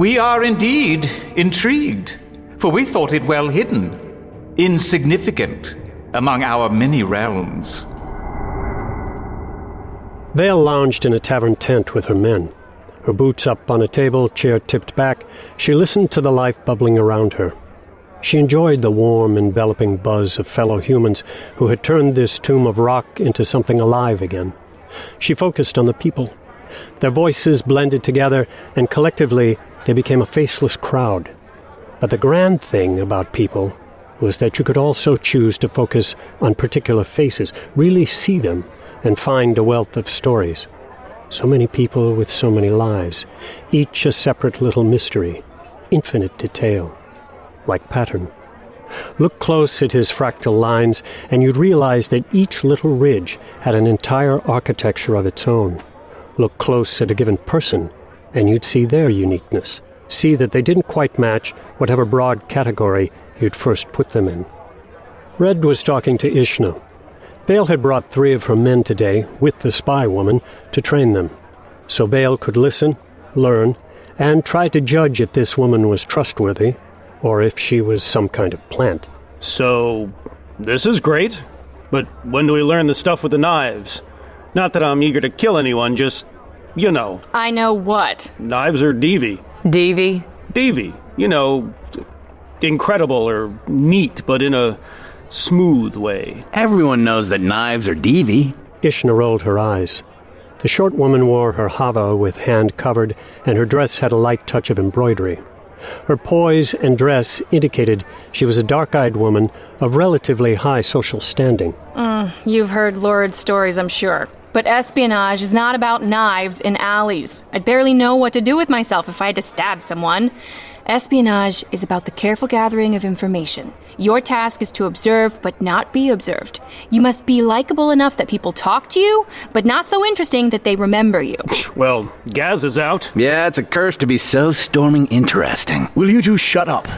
We are indeed intrigued, for we thought it well hidden, insignificant among our many realms. Veil lounged in a tavern tent with her men. Her boots up on a table, chair tipped back, she listened to the life bubbling around her. She enjoyed the warm, enveloping buzz of fellow humans who had turned this tomb of rock into something alive again. She focused on the people. Their voices blended together, and collectively they became a faceless crowd. But the grand thing about people was that you could also choose to focus on particular faces, really see them, and find a wealth of stories. So many people with so many lives, each a separate little mystery, infinite detail, like pattern. Look close at his fractal lines, and you'd realize that each little ridge had an entire architecture of its own. Look close at a given person, and you'd see their uniqueness. See that they didn't quite match whatever broad category you'd first put them in. Red was talking to Ishna. Veil had brought three of her men today, with the spy woman, to train them. So Veil could listen, learn, and try to judge if this woman was trustworthy, or if she was some kind of plant. So, this is great. But when do we learn the stuff with the knives? Not that I'm eager to kill anyone, just, you know. I know what. Knives are deevy. Deevy? Deevy. You know, incredible or neat, but in a smooth way. Everyone knows that knives are deevy. Ishna rolled her eyes. The short woman wore her havah with hand covered, and her dress had a light touch of embroidery. Her poise and dress indicated she was a dark eyed woman of relatively high social standing. Mm, you've heard lurid stories, I'm sure. But espionage is not about knives in alleys. I'd barely know what to do with myself if I had to stab someone. Espionage is about the careful gathering of information. Your task is to observe, but not be observed. You must be likable enough that people talk to you, but not so interesting that they remember you. Well, Gaz is out. Yeah, it's a curse to be so storming interesting. Will you two shut up?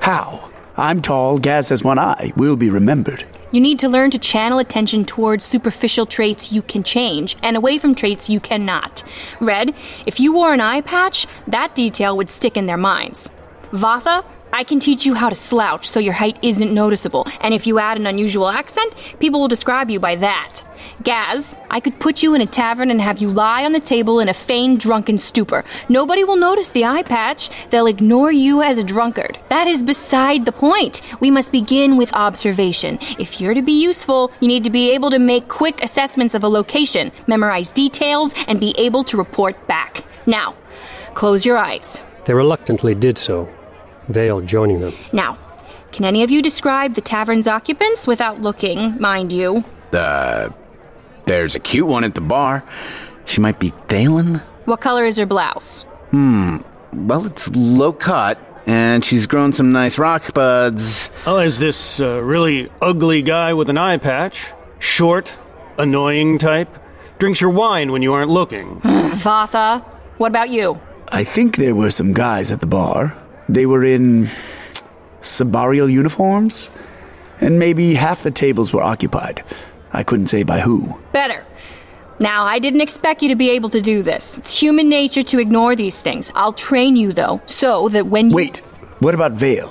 How? I'm tall, Gaz has one eye. We'll be remembered. You need to learn to channel attention towards superficial traits you can change and away from traits you cannot. Red, if you wore an eye patch, that detail would stick in their minds. Vathah, I can teach you how to slouch so your height isn't noticeable, and if you add an unusual accent, people will describe you by that. Gaz, I could put you in a tavern and have you lie on the table in a feigned drunken stupor. Nobody will notice the eye patch. They'll ignore you as a drunkard. That is beside the point. We must begin with observation. If you're to be useful, you need to be able to make quick assessments of a location, memorize details, and be able to report back. Now, close your eyes. They reluctantly did so, Veil joining them. Now, can any of you describe the tavern's occupants without looking, mind you? Uh, there's a cute one at the bar. She might be Thaylen? What color is her blouse? Hmm. Well, it's low cut, and she's grown some nice rock buds. Oh, is this uh, really ugly guy with an eye patch? Short, annoying type? Drinks your wine when you aren't looking. Vathah, what about you? I think there were some guys at the bar. They were in Sebarial uniforms, and maybe half the tables were occupied. I couldn't say by who. Better. Now, I didn't expect you to be able to do this. It's human nature to ignore these things. I'll train you, though, so that when you. Wait, what about Veil?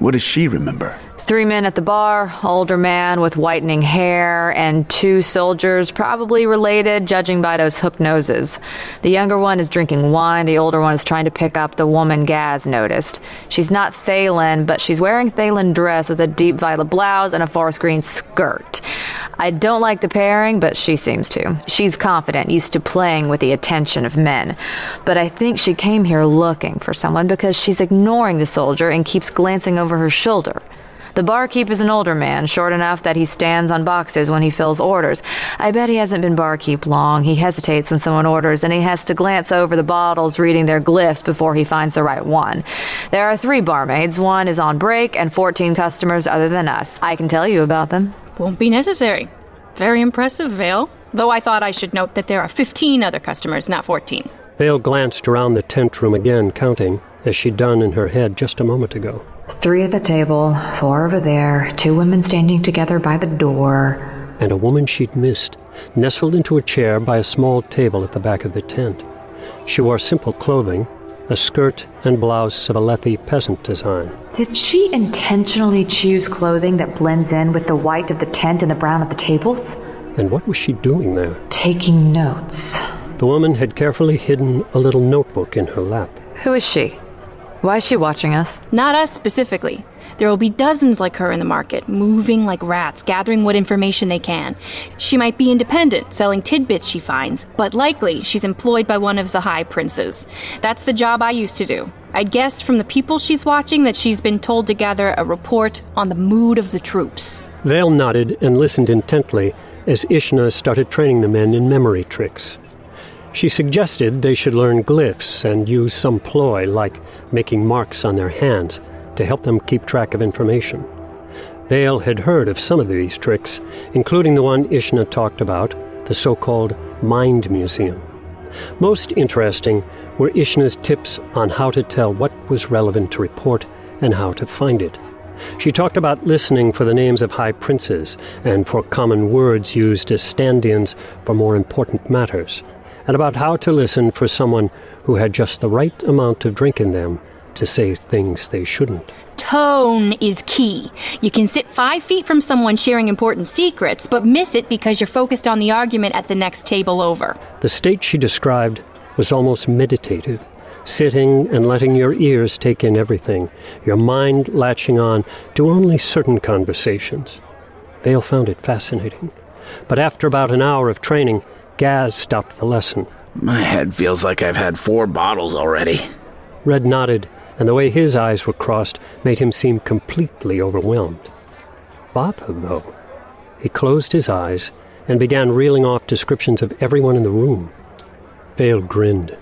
What does she remember? Three men at the bar, older man with whitening hair, and two soldiers, probably related, judging by those hooked noses. The younger one is drinking wine, the older one is trying to pick up the woman Gaz noticed. She's not Thaylen, but she's wearing Thaylen dress with a deep violet blouse and a forest green skirt. I don't like the pairing, but she seems to. She's confident, used to playing with the attention of men. But I think she came here looking for someone because she's ignoring the soldier and keeps glancing over her shoulder. The barkeep is an older man, short enough that he stands on boxes when he fills orders. I bet he hasn't been barkeep long. He hesitates when someone orders, and he has to glance over the bottles, reading their glyphs before he finds the right one. There are three barmaids. One is on break, and 14 customers other than us. I can tell you about them. Won't be necessary. Very impressive, Veil. Though I thought I should note that there are 15 other customers, not 14. Veil glanced around the tent room again, counting, as she'd done in her head just a moment ago. Three at the table, four over there, two women standing together by the door. And a woman she'd missed, nestled into a chair by a small table at the back of the tent. She wore simple clothing, a skirt and blouse of a Lethe peasant design. Did she intentionally choose clothing that blends in with the white of the tent and the brown of the tables? And what was she doing there? Taking notes. The woman had carefully hidden a little notebook in her lap. Who is she? Why is she watching us? Not us specifically. There will be dozens like her in the market, moving like rats, gathering what information they can. She might be independent, selling tidbits she finds, but likely she's employed by one of the high princes. That's the job I used to do. I'd guess from the people she's watching that she's been told to gather a report on the mood of the troops. Veil nodded and listened intently as Ishna started training the men in memory tricks. She suggested they should learn glyphs and use some ploy like making marks on their hands to help them keep track of information. Veil had heard of some of these tricks, including the one Ishna talked about, the so called Mind Museum. Most interesting were Ishna's tips on how to tell what was relevant to report and how to find it. She talked about listening for the names of high princes and for common words used as stand ins for more important matters, and about how to listen for someone who had just the right amount of drink in them to say things they shouldn't. Tone is key. You can sit five feet from someone sharing important secrets, but miss it because you're focused on the argument at the next table over. The state she described was almost meditative, sitting and letting your ears take in everything, your mind latching on to only certain conversations. Veil found it fascinating. But after about an hour of training, Gaz stopped the lesson. My head feels like I've had four bottles already. Red nodded and the way his eyes were crossed made him seem completely overwhelmed. Vathah, though, he closed his eyes and began reeling off descriptions of everyone in the room. Veil grinned.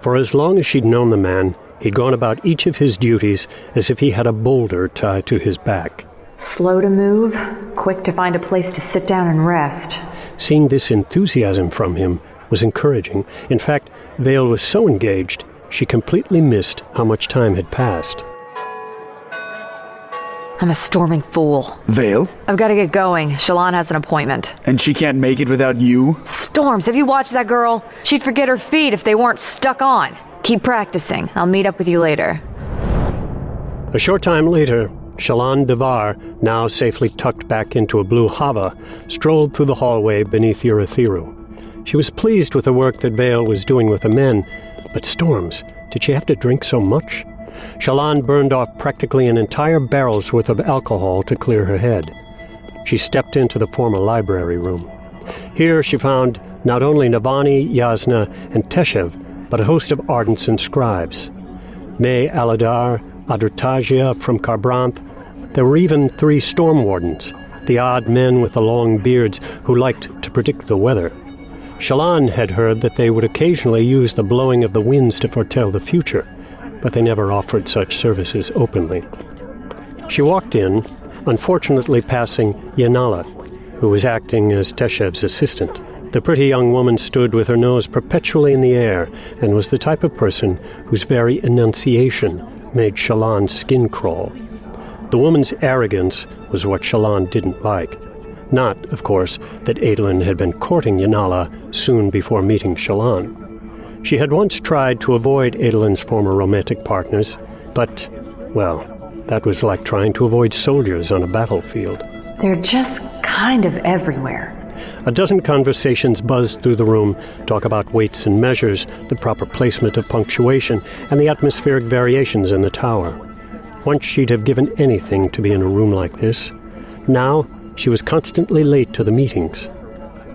For as long as she'd known the man, he'd gone about each of his duties as if he had a boulder tied to his back. Slow to move, quick to find a place to sit down and rest. Seeing this enthusiasm from him was encouraging. In fact, Veil was so engaged she completely missed how much time had passed. I'm a storming fool. Veil? I've got to get going. Shallan has an appointment. And she can't make it without you? Storms, have you watched that girl? She'd forget her feet if they weren't stuck on. Keep practicing. I'll meet up with you later. A short time later, Shallan Davar, now safely tucked back into a blue havah, strolled through the hallway beneath Urithiru. She was pleased with the work that Veil was doing with the men, but Storms, did she have to drink so much? Shallan burned off practically an entire barrel's worth of alcohol to clear her head. She stepped into the former library room. Here she found not only Navani, Jasnah, and Teshav, but a host of ardents and scribes. May Aladar, Adrotagia from Kharbranth. There were even three storm wardens, the odd men with the long beards who liked to predict the weather. Shallan had heard that they would occasionally use the blowing of the winds to foretell the future, but they never offered such services openly. She walked in, unfortunately passing Janala, who was acting as Teshav's assistant. The pretty young woman stood with her nose perpetually in the air and was the type of person whose very enunciation made Shallan's skin crawl. The woman's arrogance was what Shallan didn't like. Not, of course, that Adolin had been courting Janala soon before meeting Shallan. She had once tried to avoid Adolin's former romantic partners, but, well, that was like trying to avoid soldiers on a battlefield. They're just kind of everywhere. A dozen conversations buzzed through the room, talk about weights and measures, the proper placement of punctuation, and the atmospheric variations in the tower. Once she'd have given anything to be in a room like this. Now she was constantly late to the meetings.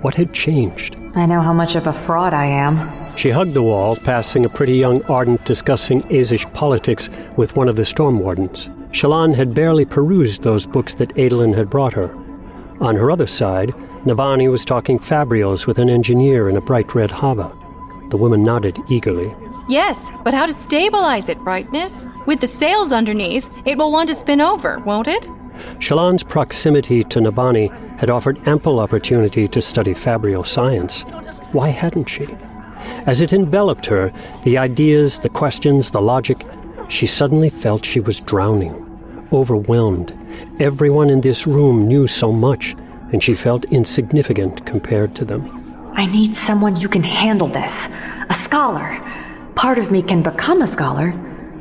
What had changed? I know how much of a fraud I am. She hugged the wall, passing a pretty young ardent discussing Azish politics with one of the storm wardens. Shallan had barely perused those books that Adolin had brought her. On her other side, Navani was talking fabrials with an engineer in a bright red havah. The woman nodded eagerly. Yes, but how to stabilize it, Brightness? With the sails underneath, it will want to spin over, won't it? Shallan's proximity to Navani had offered ample opportunity to study fabrial science. Why hadn't she? As it enveloped her, the ideas, the questions, the logic, she suddenly felt she was drowning, overwhelmed. Everyone in this room knew so much, and she felt insignificant compared to them. I need someone who can handle this. A scholar. Part of me can become a scholar.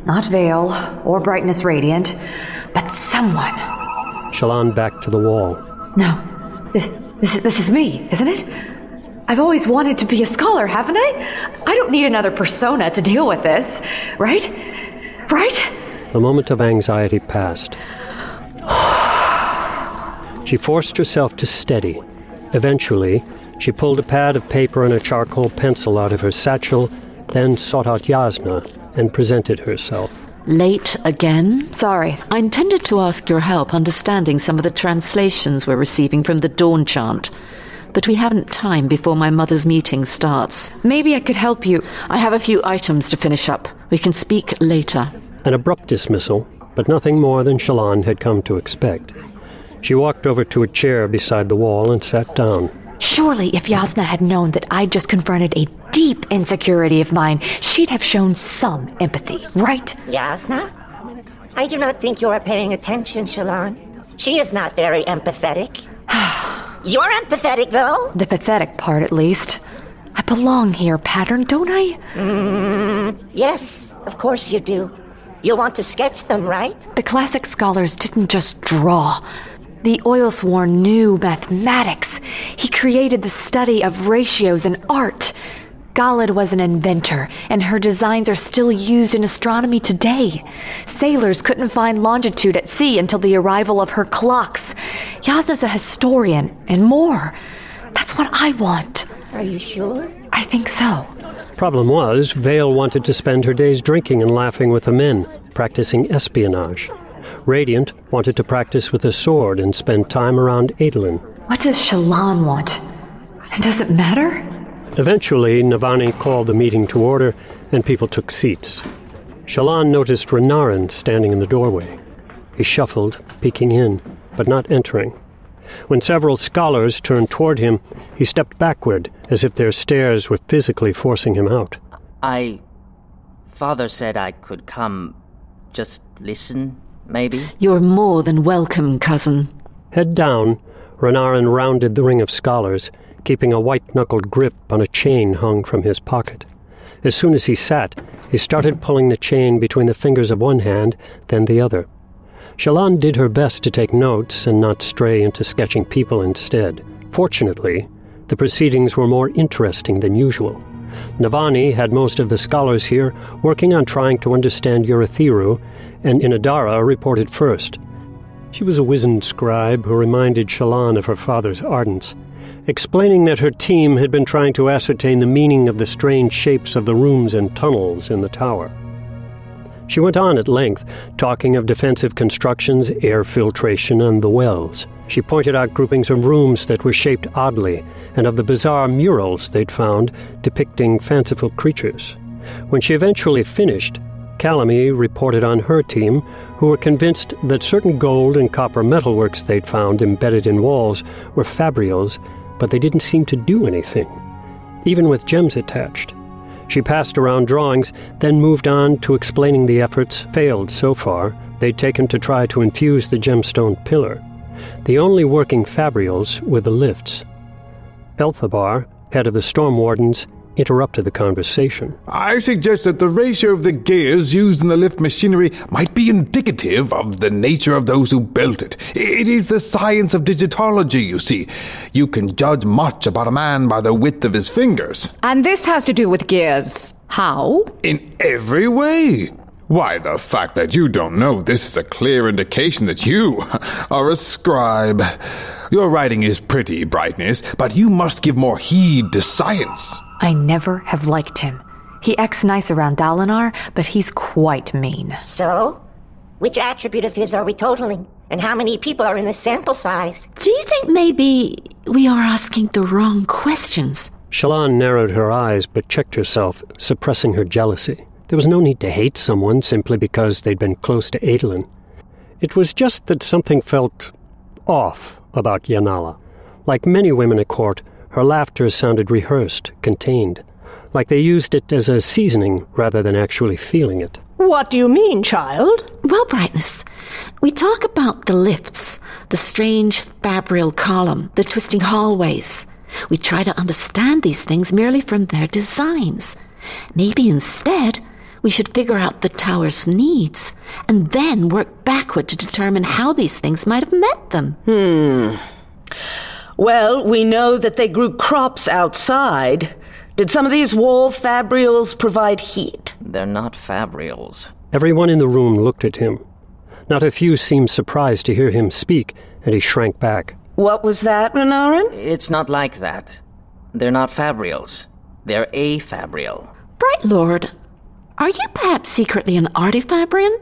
Not Veil or Brightness Radiant, but someone. Shallan backed to the wall. No, this, this, this is me, isn't it? I've always wanted to be a scholar, haven't I? I don't need another persona to deal with this, right? Right? The moment of anxiety passed. She forced herself to steady. Eventually, she pulled a pad of paper and a charcoal pencil out of her satchel, then sought out Jasnah and presented herself. Late again? Sorry. I intended to ask your help understanding some of the translations we're receiving from the Dawn Chant. But we haven't time before my mother's meeting starts. Maybe I could help you. I have a few items to finish up. We can speak later. An abrupt dismissal, but nothing more than Shallan had come to expect. She walked over to a chair beside the wall and sat down. Surely, if Jasnah had known that I'd just confronted a deep insecurity of mine, she'd have shown some empathy, right? Jasnah? I do not think you are paying attention, Shallan. She is not very empathetic. You're empathetic, though. The pathetic part, at least. I belong here, Pattern, don't I? Mm, yes, of course you do. You want to sketch them, right? The classic scholars didn't just draw. The Oilsworn knew mathematics. He created the study of ratios in art. Galad was an inventor, and her designs are still used in astronomy today. Sailors couldn't find longitude at sea until the arrival of her clocks. Jasnah's a historian, and more. That's what I want. Are you sure? I think so. Problem was, Veil wanted to spend her days drinking and laughing with the men, practicing espionage. Radiant wanted to practice with a sword and spend time around Adolin. What does Shallan want? And does it matter? Eventually, Navani called the meeting to order, and people took seats. Shallan noticed Renarin standing in the doorway. He shuffled, peeking in, but not entering. When several scholars turned toward him, he stepped backward, as if their stares were physically forcing him out. I. Father said I could come. Just listen, maybe? You're more than welcome, cousin. Head down, Renarin rounded the ring of scholars, keeping a white knuckled grip on a chain hung from his pocket. As soon as he sat, he started pulling the chain between the fingers of one hand, then the other. Shallan did her best to take notes and not stray into sketching people instead. Fortunately, the proceedings were more interesting than usual. Navani had most of the scholars here working on trying to understand Urithiru, and Inadara reported first. She was a wizened scribe who reminded Shallan of her father's ardents, explaining that her team had been trying to ascertain the meaning of the strange shapes of the rooms and tunnels in the tower. She went on at length, talking of defensive constructions, air filtration, and the wells. She pointed out groupings of rooms that were shaped oddly, and of the bizarre murals they'd found depicting fanciful creatures. When she eventually finished, Kalami reported on her team, who were convinced that certain gold and copper metalworks they'd found embedded in walls were fabrials, but they didn't seem to do anything, even with gems attached. She passed around drawings, then moved on to explaining the efforts, failed so far, they'd taken to try to infuse the gemstone pillar. The only working fabrials were the lifts. Elthebar, head of the Storm Wardens, interrupted the conversation. I suggest that the ratio of the gears used in the lift machinery might be indicative of the nature of those who built it. It is the science of digitology, you see. You can judge much about a man by the width of his fingers. And this has to do with gears. How? In every way. Why, the fact that you don't know this is a clear indication that you are a scribe. Your writing is pretty, Brightness, but you must give more heed to science. I never have liked him. He acts nice around Dalinar, but he's quite mean. So? Which attribute of his are we totaling? And how many people are in the sample size? Do you think maybe we are asking the wrong questions? Shallan narrowed her eyes but checked herself, suppressing her jealousy. There was no need to hate someone simply because they'd been close to Adolin. It was just that something felt off about Janala. Like many women at court, her laughter sounded rehearsed, contained, like they used it as a seasoning rather than actually feeling it. What do you mean, child? Well, Brightness, we talk about the lifts, the strange fabrial column, the twisting hallways. We try to understand these things merely from their designs. Maybe instead, we should figure out the tower's needs and then work backward to determine how these things might have met them. Hmm. Well, we know that they grew crops outside. Did some of these wall fabrials provide heat? They're not fabrials. Everyone in the room looked at him. Not a few seemed surprised to hear him speak, and he shrank back. What was that, Renarin? It's not like that. They're not fabrials. They're a fabrial. Bright Lord, are you perhaps secretly an artifabrian?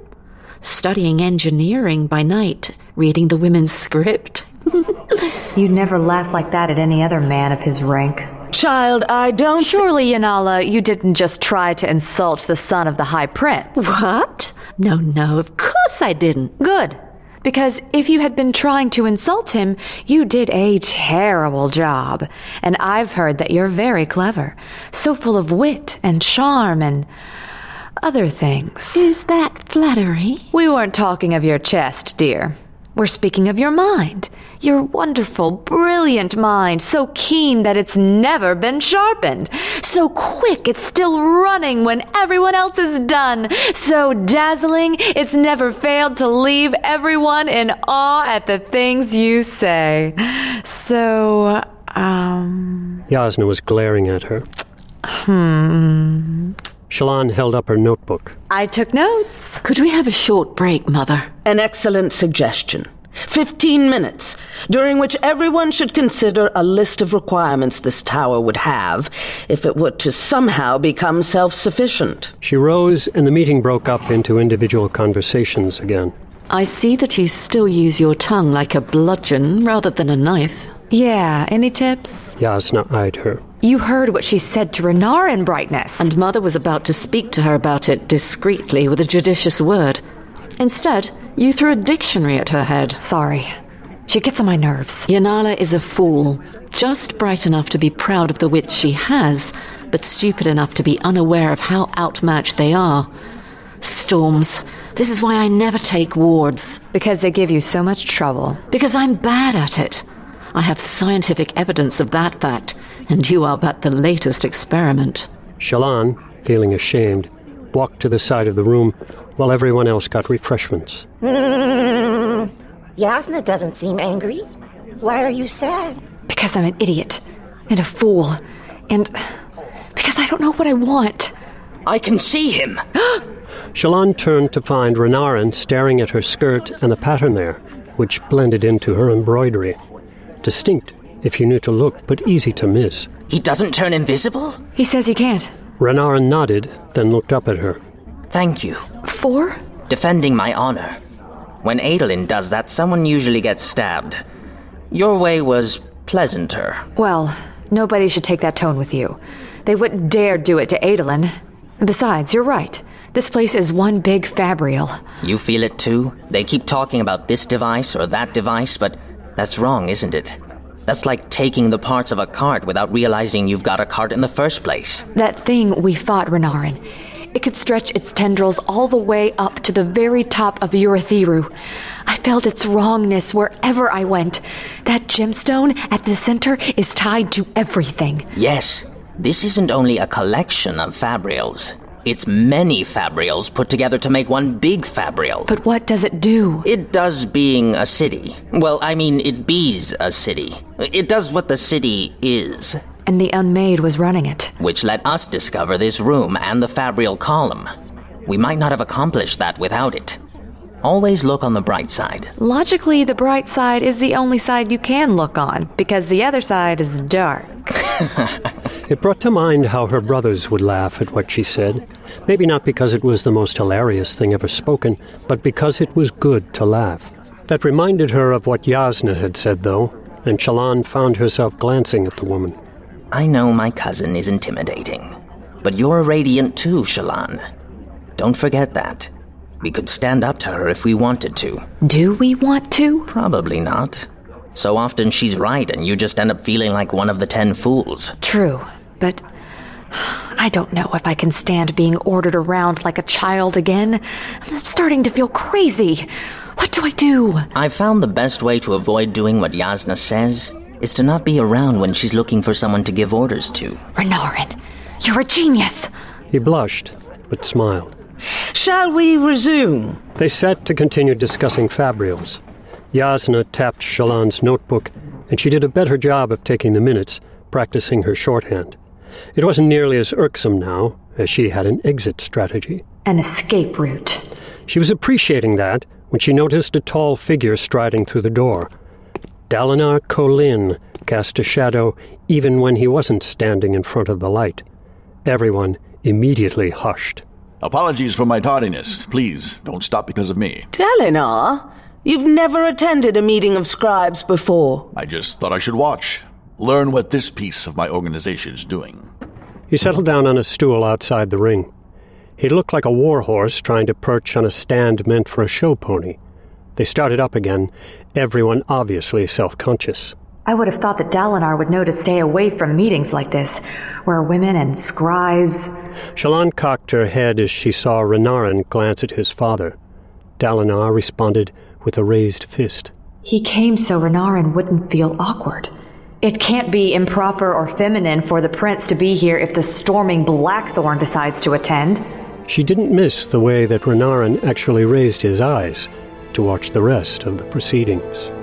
Studying engineering by night, reading the women's script? You'd never laugh like that at any other man of his rank. Child, I don't. Surely, Janala, you didn't just try to insult the son of the High Prince. What? No, no, of course I didn't. Good. Because if you had been trying to insult him, you did a terrible job. And I've heard that you're very clever. So full of wit and charm and other things. Is that flattery? We weren't talking of your chest, dear. We're speaking of your mind. Your wonderful, brilliant mind, so keen that it's never been sharpened. So quick it's still running when everyone else is done. So dazzling it's never failed to leave everyone in awe at the things you say. So, um. Jasnah was glaring at her. Hmm. Shallan held up her notebook. I took notes. Could we have a short break, Mother? An excellent suggestion. Fifteen minutes, during which everyone should consider a list of requirements this tower would have if it were to somehow become self sufficient. She rose, and the meeting broke up into individual conversations again. I see that you still use your tongue like a bludgeon rather than a knife. Yeah, any tips? Jasnah eyed her. You heard what she said to Renarin Brightness. And Mother was about to speak to her about it discreetly with a judicious word. Instead, you threw a dictionary at her head. Sorry. She gets on my nerves. Janala is a fool, just bright enough to be proud of the wits she has, but stupid enough to be unaware of how outmatched they are. Storms. This is why I never take wards. Because they give you so much trouble. Because I'm bad at it. I have scientific evidence of that fact, and you are but the latest experiment. Shallan, feeling ashamed, walked to the side of the room while everyone else got refreshments. Mm, Jasnah doesn't seem angry. Why are you sad? Because I'm an idiot and a fool, and because I don't know what I want. I can see him. Shallan turned to find Renarin staring at her skirt and the pattern there, which blended into her embroidery. Distinct, if you knew to look, but easy to miss. He doesn't turn invisible? He says he can't. Renarin nodded, then looked up at her. Thank you. For? Defending my honor. When Adolin does that, someone usually gets stabbed. Your way was pleasanter. Well, nobody should take that tone with you. They wouldn't dare do it to Adolin. Besides, you're right. This place is one big fabrial. You feel it too? They keep talking about this device or that device, but that's wrong, isn't it? That's like taking the parts of a cart without realizing you've got a cart in the first place. That thing we fought, Renarin. It could stretch its tendrils all the way up to the very top of Urithiru. I felt its wrongness wherever I went. That gemstone at the center is tied to everything. Yes, this isn't only a collection of fabrials. It's many fabrials put together to make one big fabrial. But what does it do? It does being a city. Well, I mean, it bees a city. It does what the city is. And the Unmade was running it. Which let us discover this room and the fabrial column. We might not have accomplished that without it. Always look on the bright side. Logically, the bright side is the only side you can look on, because the other side is dark. it brought to mind how her brothers would laugh at what she said. Maybe not because it was the most hilarious thing ever spoken, but because it was good to laugh. That reminded her of what Jasnah had said, though, and Shallan found herself glancing at the woman. I know my cousin is intimidating, but you're radiant too, Shallan. Don't forget that. We could stand up to her if we wanted to. Do we want to? Probably not. So often she's right, and you just end up feeling like one of the ten fools. True, but I don't know if I can stand being ordered around like a child again. I'm starting to feel crazy. What do I do? I've found the best way to avoid doing what Jasnah says is to not be around when she's looking for someone to give orders to. Renarin, you're a genius. He blushed, but smiled. Shall we resume? They sat to continue discussing fabrials. Jasnah tapped Shallan's notebook, and she did a better job of taking the minutes, practicing her shorthand. It wasn't nearly as irksome now, as she had an exit strategy. An escape route. She was appreciating that when she noticed a tall figure striding through the door. Dalinar Kholin cast a shadow even when he wasn't standing in front of the light. Everyone immediately hushed. Apologies for my tardiness. Please, don't stop because of me. Dalinar, you've never attended a meeting of scribes before. I just thought I should watch. Learn what this piece of my organization is doing. He settled down on a stool outside the ring. He looked like a war horse trying to perch on a stand meant for a show pony. They started up again, everyone obviously self conscious. I would have thought that Dalinar would know to stay away from meetings like this, where women and scribes. Shallan cocked her head as she saw Renarin glance at his father. Dalinar responded with a raised fist. He came so Renarin wouldn't feel awkward. It can't be improper or feminine for the prince to be here if the storming Blackthorn decides to attend. She didn't miss the way that Renarin actually raised his eyes to watch the rest of the proceedings.